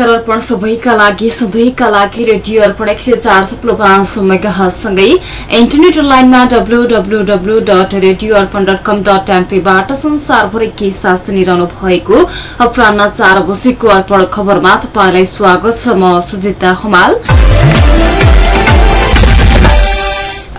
नमस्कार अर्पण सबैका लागि सधैँका लागि रेडियो अर्पण एक सय चार थप्लो पाँच मेगासँगै इन्टरनेट लाइनमा W W W dot radio Arpan dot com dot एनपीबाट संसारभरि के साथ सुनिरहनु भएको अपराह चार बजेको अर्पण खबरमा तपाईँलाई स्वागत छ। म सुजिता हमाल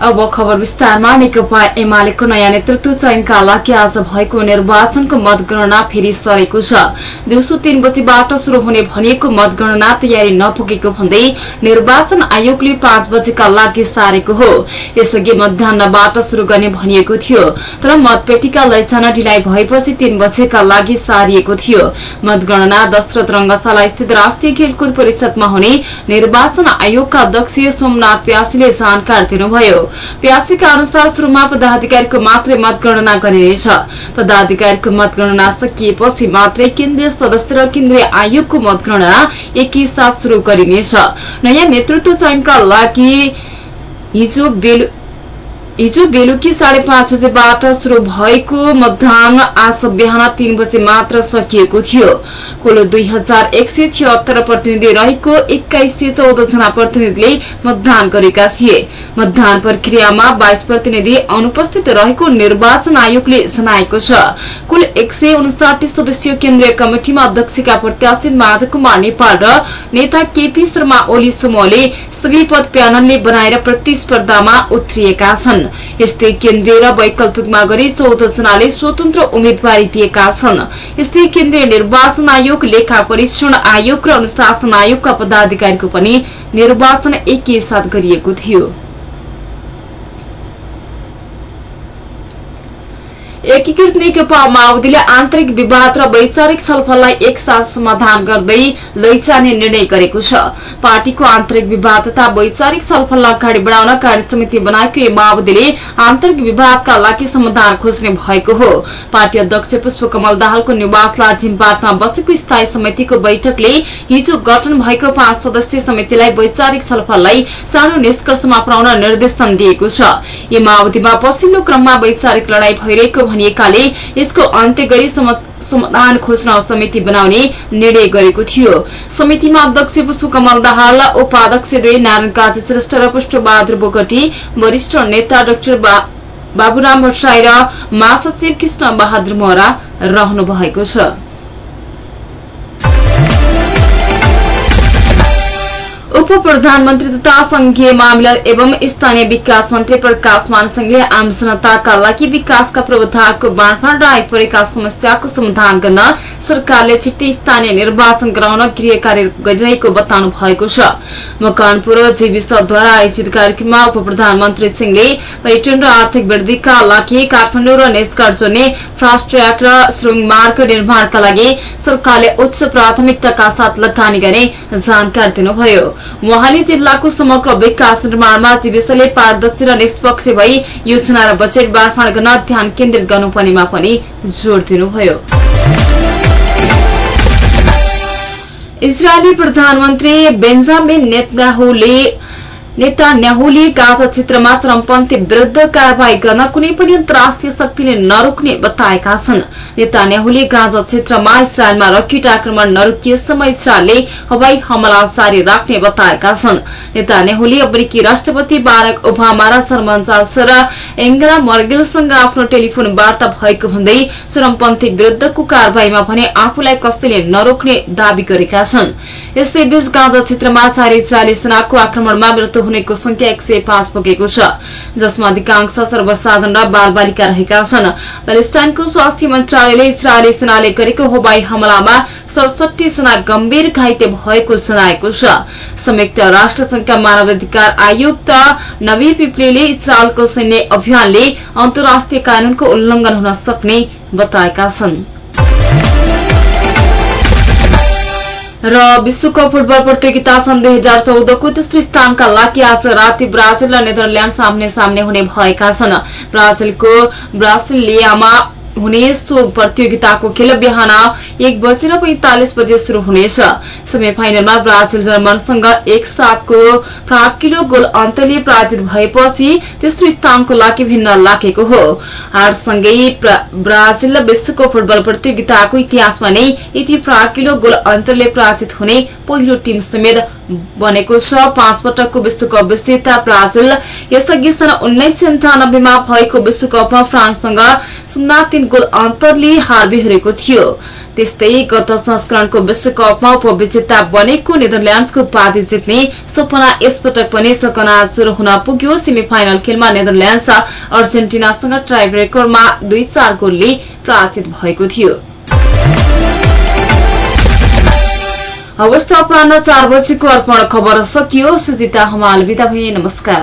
अब खबर विस्तारमा नेकपा एमालेको नयाँ नेतृत्व चयनका लागि आज भएको निर्वाचनको मतगणना फेरि सरेको छ। दिउँसो तीन बजीबाट शुरू हुने भनिएको मतगणना तयारी नपुगेको भन्दै निर्वाचन आयोगले पाँच बजेका लागि सारेको हो। यसअघि मध्याहबाट शुरू गर्ने भनिएको थियो तर मतपेटिका लैजान ढिलाइ भएपछि तीन बजेका लागि सारिएको थियो। मतगणना दशरथ रंगशाला स्थित राष्ट्रिय खेलकुद परिषदमा हुने निर्वाचन आयोगका अध्यक्ष सोमनाथ प्यासीले जानकारी दिनुभयो। प्यासीका अनुसार शुरूमा पदाधिकारीको मात्रै मतगणना गरिनेछ। पदाधिकारीको मतगणना सकिएपछि मात्रै केन्द्रीय सदस्य र केन्द्रीय आयोगको मतगणना एकैसाथ शुरू गरिनेछ। नयाँ नेतृत्व चयनका लागि हिजो हिजो बेलुकी साढे पाँच बजेबाट शुरू भएको मतदान आज बिहान तीन बजे मात्र सकिएको थियो। कुल दुई हजार एक सय छिहत्तर प्रतिनिधि रहेको एक्काइस सय चौध जना प्रतिनिधिले मतदान गरेका थिए। मतदान प्रक्रियामा बाइस प्रतिनिधि अनुपस्थित रहेको निर्वाचन आयोगले जनाएको छ। कुल एक सय सदस्यीय केन्द्रीय कमिटिमा अध्यक्षका प्रत्याशी माधव कुमार नेपाल र नेता केपी शर्मा ओली समूहले सबै पद प्यानलले बनाएर प्रतिस्पर्धामा उत्रिएका छन्। यस्तै केन्द्रीय र वैकल्पिकमा गरी चौध जनाले स्वतन्त्र उम्मेद्वारी दिएका छन्। यस्तै केन्द्रीय निर्वाचन आयोग लेखा परीक्षण आयोग र अनुशासन आयोगका पदाधिकारीको पनि निर्वाचन एकैसाथ गरिएको थियो। एकीकृत नेकपा माओवादीले आन्तरिक विवाद र वैचारिक छलफललाई एकसाथ समाधान गर्दै लैजाने निर्णय गरेको छ। पार्टीको आन्तरिक विवाद तथा वैचारिक छलफललाई अगाडि बढाउन कार्य समिति बनाएको माओवादीले आन्तरिक विवादका लागि समाधान खोज्ने भएको हो। पार्टी अध्यक्ष पुष्पकमल दाहालको निवास लाजिमबाटमा बसेको स्थायी समितिको बैठकले हिजो गठन भएको पाँच सदस्यीय समितिलाई वैचारिक छलफललाई सानो निष्कर्षमा पुर्याउन निर्देशन दिएको छ। यी माओवादीमा पछिल्लो क्रममा वैचारिक लड़ाई भइरहेको भनिएकाले यसको अन्त्य गरी समाधान खोज्न समिति बनाउने निर्णय गरेको थियो। समितिमा अध्यक्ष पुष्पकमल दाहाल उपाध्यक्ष दुई नारायण काजी श्रेष्ठ र पुष्पबहादुर बोगटी वरिष्ठ नेता डाक्टर बाबुराम भट्टराई र महासचिव कृष्ण बहादुर मोहरा रहनु भएको छ। उप प्रधानमन्त्री तथा संघीय मामिला एवं स्थानीय विकास मन्त्री प्रकाश मानसिंहले आम जनताका लागि विकासका पूर्वाधारको बाँडफाँड र आइपरेका समस्याको समाधान गर्न सरकारले छिट्टै स्थानीय निर्वाचन गराउन गृह कार्य गरिरहेको बताउनु भएको छ मकवानपुर जीविसद्वारा आयोजित कार्यक्रममा उप प्रधानमन्त्री सिंहले पर्यटन र आर्थिक वृद्धिका लागि काठमाडौँ र नेसगढ़ जोड्ने फास्ट ट्र्याक र सुरुङ मार्ग निर्माणका लागि सरकारले उच्च प्राथमिकताका साथ लगानी गर्ने जानकारी दिनुभयो उहाँले जिल्लाको समग्र विकास निर्माणमा जीविसले पारदर्शी र निष्पक्ष भई योजना र बजेट बाँडफाँड गर्न ध्यान केन्द्रित गर्नुपर्नेमा पनि जोड़ दिनुभयो। इजरायली प्रधानमन्त्री बेन्जामिन नेतन्याहुले नेतान्याहुले गाजा क्षेत्रमा चरमपन्थी विरूद्ध कार्यवाही गर्न कुनै पनि अन्तर्राष्ट्रिय शक्तिले नरोक्ने बताएका छन्। नेतान्याहुले गाजा क्षेत्रमा इसरायलमा रकेट आक्रमण नरोकिएसम्म इसरायलले हवाई हमला जारी राख्ने बताएका छन्। नेतान्याहुले अमेरिकी राष्ट्रपति बारक ओबामा र सरमन र एङ्गला मर्गेलसँग आफ्नो टेलिफोन वार्ता भएको भन्दै चरमपन्थी विरूद्धको कार्यवाहीमा भने आफूलाई कसैले नरोक्ने दावी गरेका छन्। यसैबीच गाजा क्षेत्रमा चार इसरायली सेनाको आक्रमणमा मृत्यु हुनेको संख्या एक सय पाँच पुगेको छ जसमा अधिकांश सर्वसाधारण र बाल बालिका रहेका छन्। प्यालेस्टाइनको स्वास्थ्य मन्त्रालयले इसरायली सेनाले गरेको हवाई हमलामा सडसठी जना गम्भीर घाइते भएको जनाएको छ। संयुक्त राष्ट्र संघका मानवाधिकार आयुक्त नवी पिप्लेले इसरायलको सैन्य अभियानले अन्तर्राष्ट्रिय कानूनको उल्लंघन हुन सक्ने बताएका छन्। र विश्वकप फुटबल प्रतियोगिता सन् दुई हजार चौधको तेस्रो स्थानका लागि आज राति ब्राजिल र नेदरल्याण्ड सामने सामने हुने भएका छन्। ब्राजिलको ब्रासिलियामा हुने सो प्रतियोगिताको खेल बिहान एक बजेर पैंतालिस बजे शुरू हुनेछ। सेमी फाइनलमा ब्राजिल जर्मनसँग एक सातको प्राग किलो गोल अन्तरले पराजित भएपछि तेस्रो स्थानको लागि भिन्न लागेको हो। हारसँगै ब्राजिल विश्वको फुटबल प्रतियोगिताको इतिहासमा नै यति प्राग किलो गोल अन्तरले पराजित हुने पहिलो टीम समेत बनेको छ। पाँच पटकको विश्वकप विजेता ब्राजिल यसअघि सन् उन्नाइस सय अन्ठानब्बेमा भएको विश्वकपमा फ्रान्ससँग शून्य तीन गोल अन्तरले हार बिहोरेको थियो। त्यस्तै गत संस्करणको विश्वकपमा उपविजेता बनेको नेदरल्याण्डसको उपाधि जित्ने सपना यसपटक पनि सकनाचुर हुन पुग्यो। सेमी फाइनल खेलमा नेदरल्याण्ड्स अर्जेन्टिनासँग ट्राई ब्रेकरमा दुई चार गोलले पराजित भएको थियो। अवस्था अपरान्न चार बजेको अर्पण खबर सकियो। सुजिता हमाल बिदा नमस्कार।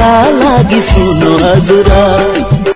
लागि सुन्नु हजुर।